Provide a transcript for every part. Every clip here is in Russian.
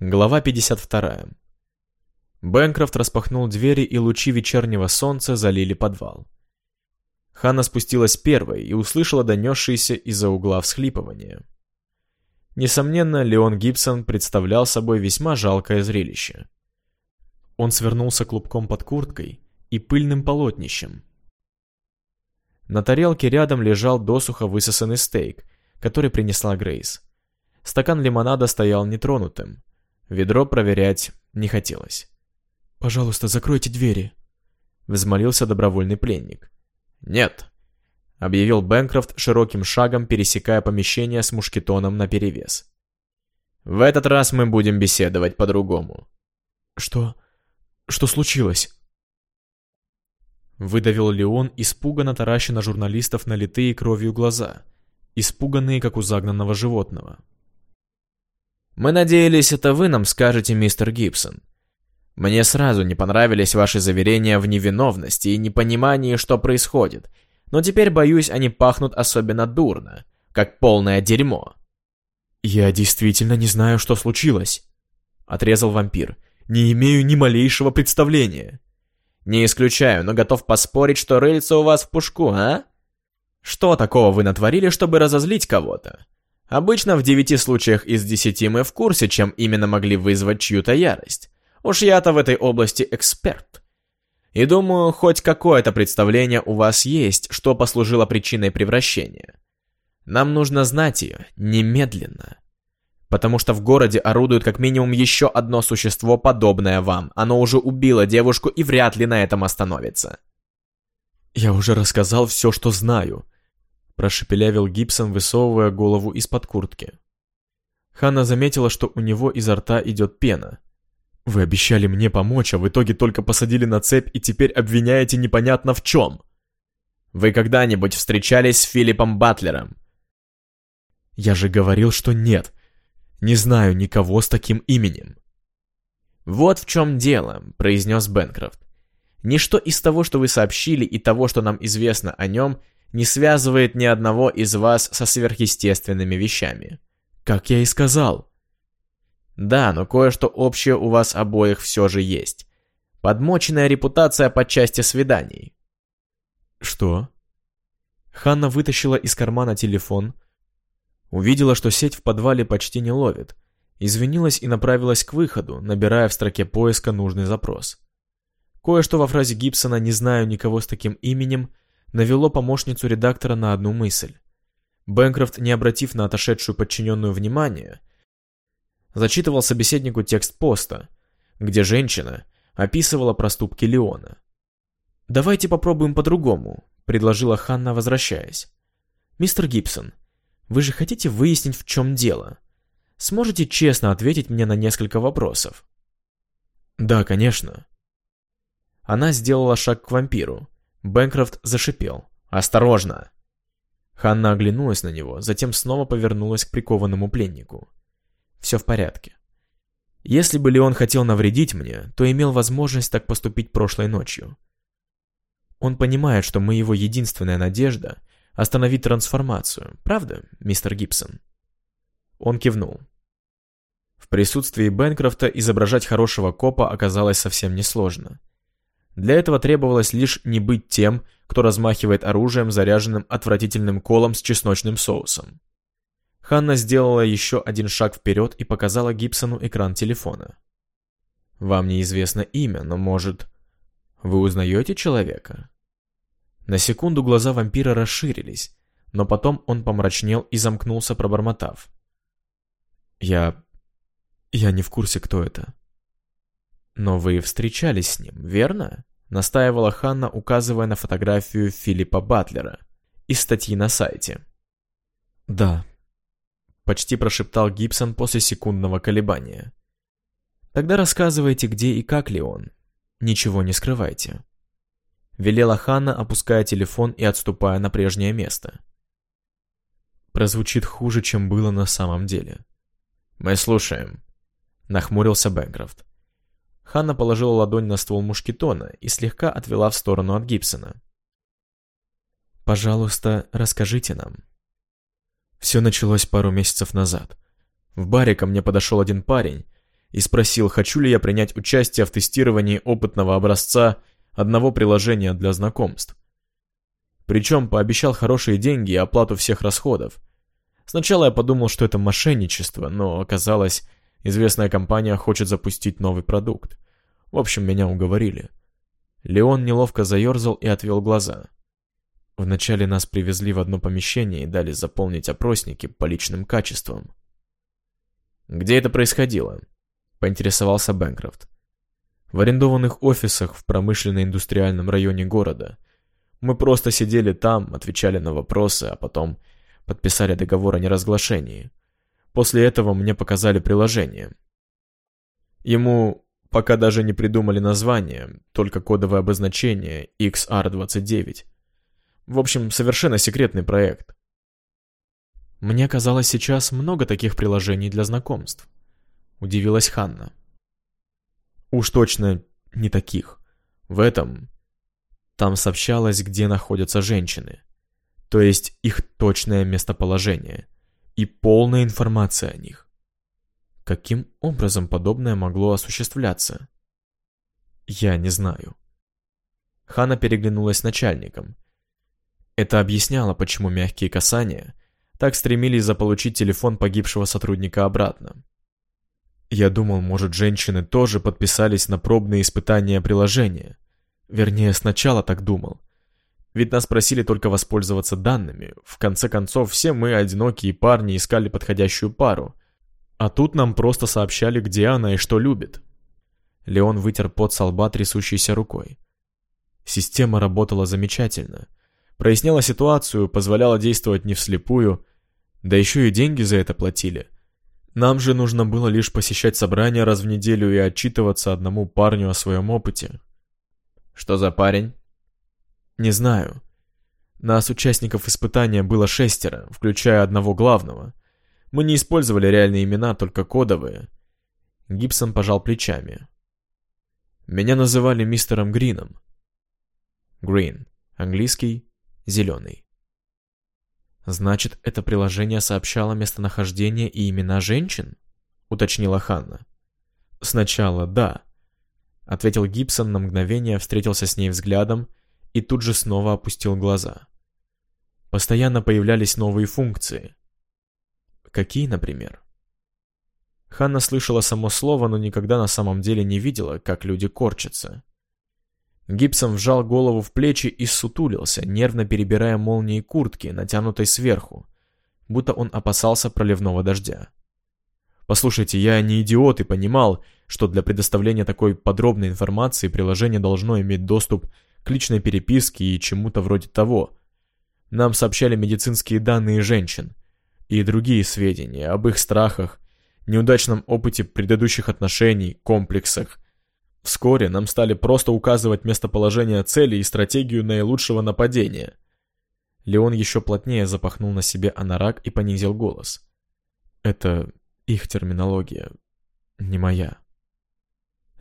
Глава 52. Бэнкрофт распахнул двери, и лучи вечернего солнца залили подвал. Ханна спустилась первой и услышала донесшиеся из-за угла всхлипывания. Несомненно, Леон Гибсон представлял собой весьма жалкое зрелище. Он свернулся клубком под курткой и пыльным полотнищем. На тарелке рядом лежал досуха высосанный стейк, который принесла Грейс. Стакан лимонада стоял нетронутым, Ведро проверять не хотелось. «Пожалуйста, закройте двери», — взмолился добровольный пленник. «Нет», — объявил Бэнкрофт широким шагом, пересекая помещение с мушкетоном наперевес. «В этот раз мы будем беседовать по-другому». «Что? Что случилось?» Выдавил Леон, испуганно тараща на журналистов налитые кровью глаза, испуганные, как у загнанного животного. Мы надеялись, это вы нам скажете, мистер Гибсон. Мне сразу не понравились ваши заверения в невиновности и непонимании, что происходит, но теперь, боюсь, они пахнут особенно дурно, как полное дерьмо. «Я действительно не знаю, что случилось», — отрезал вампир. «Не имею ни малейшего представления». «Не исключаю, но готов поспорить, что рыльца у вас в пушку, а? Что такого вы натворили, чтобы разозлить кого-то? Обычно в девяти случаях из десяти мы в курсе, чем именно могли вызвать чью-то ярость. Уж я-то в этой области эксперт. И думаю, хоть какое-то представление у вас есть, что послужило причиной превращения. Нам нужно знать ее немедленно. Потому что в городе орудует как минимум еще одно существо, подобное вам. Оно уже убило девушку и вряд ли на этом остановится. Я уже рассказал все, что знаю, прошепелявил Гибсон, высовывая голову из-под куртки. Ханна заметила, что у него изо рта идет пена. «Вы обещали мне помочь, а в итоге только посадили на цепь и теперь обвиняете непонятно в чем!» «Вы когда-нибудь встречались с Филиппом Батлером?» «Я же говорил, что нет. Не знаю никого с таким именем». «Вот в чем дело», — произнес Бенкрофт. «Ничто из того, что вы сообщили, и того, что нам известно о нем, — не связывает ни одного из вас со сверхъестественными вещами. Как я и сказал. Да, но кое-что общее у вас обоих все же есть. Подмоченная репутация по части свиданий. Что? Ханна вытащила из кармана телефон, увидела, что сеть в подвале почти не ловит, извинилась и направилась к выходу, набирая в строке поиска нужный запрос. Кое-что во фразе Гибсона «не знаю никого с таким именем» навело помощницу редактора на одну мысль. Бэнкрофт, не обратив на отошедшую подчиненную внимание, зачитывал собеседнику текст поста, где женщина описывала проступки Леона. «Давайте попробуем по-другому», — предложила Ханна, возвращаясь. «Мистер Гибсон, вы же хотите выяснить, в чем дело? Сможете честно ответить мне на несколько вопросов?» «Да, конечно». Она сделала шаг к вампиру, Бэнкрофт зашипел. «Осторожно!» Ханна оглянулась на него, затем снова повернулась к прикованному пленнику. «Все в порядке. Если бы Леон хотел навредить мне, то имел возможность так поступить прошлой ночью. Он понимает, что мы его единственная надежда — остановить трансформацию, правда, мистер Гибсон?» Он кивнул. В присутствии Бэнкрофта изображать хорошего копа оказалось совсем несложно. Для этого требовалось лишь не быть тем, кто размахивает оружием, заряженным отвратительным колом с чесночным соусом. Ханна сделала еще один шаг вперед и показала Гибсону экран телефона. «Вам неизвестно имя, но, может, вы узнаете человека?» На секунду глаза вампира расширились, но потом он помрачнел и замкнулся, пробормотав. «Я... я не в курсе, кто это». «Но вы встречались с ним, верно?» — настаивала Ханна, указывая на фотографию Филиппа Батлера из статьи на сайте. «Да», — почти прошептал Гибсон после секундного колебания. «Тогда рассказывайте, где и как ли он. Ничего не скрывайте». Велела Ханна, опуская телефон и отступая на прежнее место. Прозвучит хуже, чем было на самом деле. «Мы слушаем», — нахмурился Бэнкрофт. Ханна положила ладонь на ствол мушкетона и слегка отвела в сторону от Гибсона. «Пожалуйста, расскажите нам». Все началось пару месяцев назад. В баре ко мне подошел один парень и спросил, хочу ли я принять участие в тестировании опытного образца одного приложения для знакомств. Причем пообещал хорошие деньги и оплату всех расходов. Сначала я подумал, что это мошенничество, но оказалось, известная компания хочет запустить новый продукт. В общем, меня уговорили. Леон неловко заерзал и отвел глаза. Вначале нас привезли в одно помещение и дали заполнить опросники по личным качествам. «Где это происходило?» — поинтересовался Бэнкрофт. «В арендованных офисах в промышленно-индустриальном районе города. Мы просто сидели там, отвечали на вопросы, а потом подписали договор о неразглашении. После этого мне показали приложение. Ему пока даже не придумали название, только кодовое обозначение XR29. В общем, совершенно секретный проект. Мне казалось сейчас много таких приложений для знакомств. Удивилась Ханна. Уж точно не таких. В этом там сообщалось, где находятся женщины, то есть их точное местоположение и полная информация о них. Каким образом подобное могло осуществляться? Я не знаю. Хана переглянулась с начальником. Это объясняло, почему мягкие касания так стремились заполучить телефон погибшего сотрудника обратно. Я думал, может, женщины тоже подписались на пробные испытания приложения. Вернее, сначала так думал. Ведь нас просили только воспользоваться данными. В конце концов, все мы, одинокие парни, искали подходящую пару. А тут нам просто сообщали, где она и что любит. Леон вытер пот со лба трясущейся рукой. Система работала замечательно. Проясняла ситуацию, позволяла действовать не вслепую, да еще и деньги за это платили. Нам же нужно было лишь посещать собрания раз в неделю и отчитываться одному парню о своем опыте. Что за парень? Не знаю. Нас, участников испытания, было шестеро, включая одного главного. Мы не использовали реальные имена, только кодовые. Гибсон пожал плечами. Меня называли мистером Грином. Грин. Английский. Зеленый. Значит, это приложение сообщало местонахождение и имена женщин? Уточнила Ханна. Сначала да. — ответил Гибсон на мгновение, встретился с ней взглядом и тут же снова опустил глаза. Постоянно появлялись новые функции. Какие, например? Ханна слышала само слово, но никогда на самом деле не видела, как люди корчатся. Гибсон вжал голову в плечи и сутулился, нервно перебирая молнии куртки, натянутой сверху, будто он опасался проливного дождя. Послушайте, я не идиот и понимал, что для предоставления такой подробной информации приложение должно иметь доступ к личной переписке и чему-то вроде того. Нам сообщали медицинские данные женщин и другие сведения об их страхах, неудачном опыте предыдущих отношений, комплексах. Вскоре нам стали просто указывать местоположение цели и стратегию наилучшего нападения. Леон еще плотнее запахнул на себе анорак и понизил голос. Это их терминология, не моя.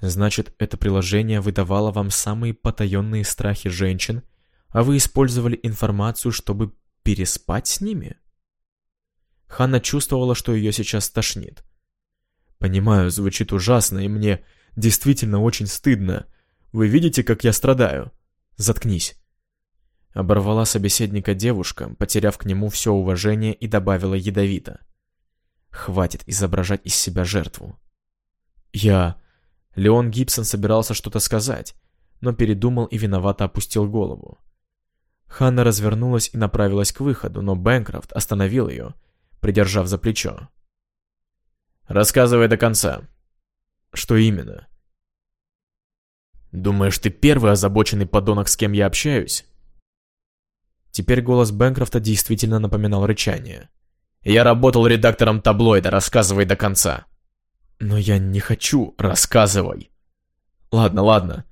Значит, это приложение выдавало вам самые потаенные страхи женщин, а вы использовали информацию, чтобы переспать с ними? Ханна чувствовала, что ее сейчас тошнит. Понимаю, звучит ужасно, и мне действительно очень стыдно. Вы видите, как я страдаю? Заткнись. Оборвала собеседника девушка, потеряв к нему все уважение и добавила ядовито. Хватит изображать из себя жертву. Я... Леон Гибсон собирался что-то сказать, но передумал и виновато опустил голову. Ханна развернулась и направилась к выходу, но Бэнкрофт остановил ее, придержав за плечо. «Рассказывай до конца». «Что именно?» «Думаешь, ты первый озабоченный подонок, с кем я общаюсь?» Теперь голос Бэнкрофта действительно напоминал рычание. Я работал редактором таблоида, рассказывай до конца. Но я не хочу, рассказывай. Ладно, ладно.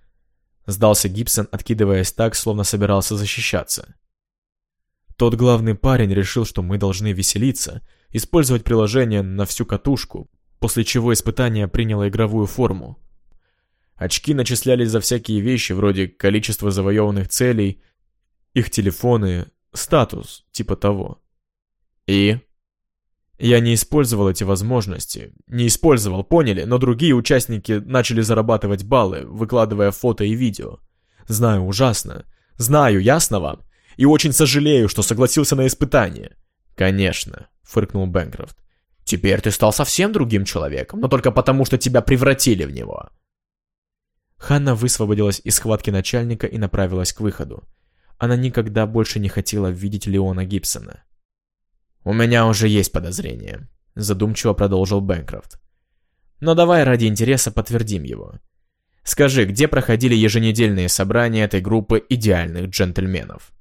Сдался Гибсон, откидываясь так, словно собирался защищаться. Тот главный парень решил, что мы должны веселиться, использовать приложение на всю катушку, после чего испытание приняло игровую форму. Очки начислялись за всякие вещи, вроде количества завоеванных целей, их телефоны, статус, типа того. И? Я не использовал эти возможности. Не использовал, поняли, но другие участники начали зарабатывать баллы, выкладывая фото и видео. Знаю, ужасно. Знаю, ясно вам? И очень сожалею, что согласился на испытание. Конечно, фыркнул Бэнкрофт. Теперь ты стал совсем другим человеком, но только потому, что тебя превратили в него. Ханна высвободилась из схватки начальника и направилась к выходу. Она никогда больше не хотела видеть Леона Гибсона. «У меня уже есть подозрение», — задумчиво продолжил Бэнкрофт. «Но давай ради интереса подтвердим его. Скажи, где проходили еженедельные собрания этой группы идеальных джентльменов?»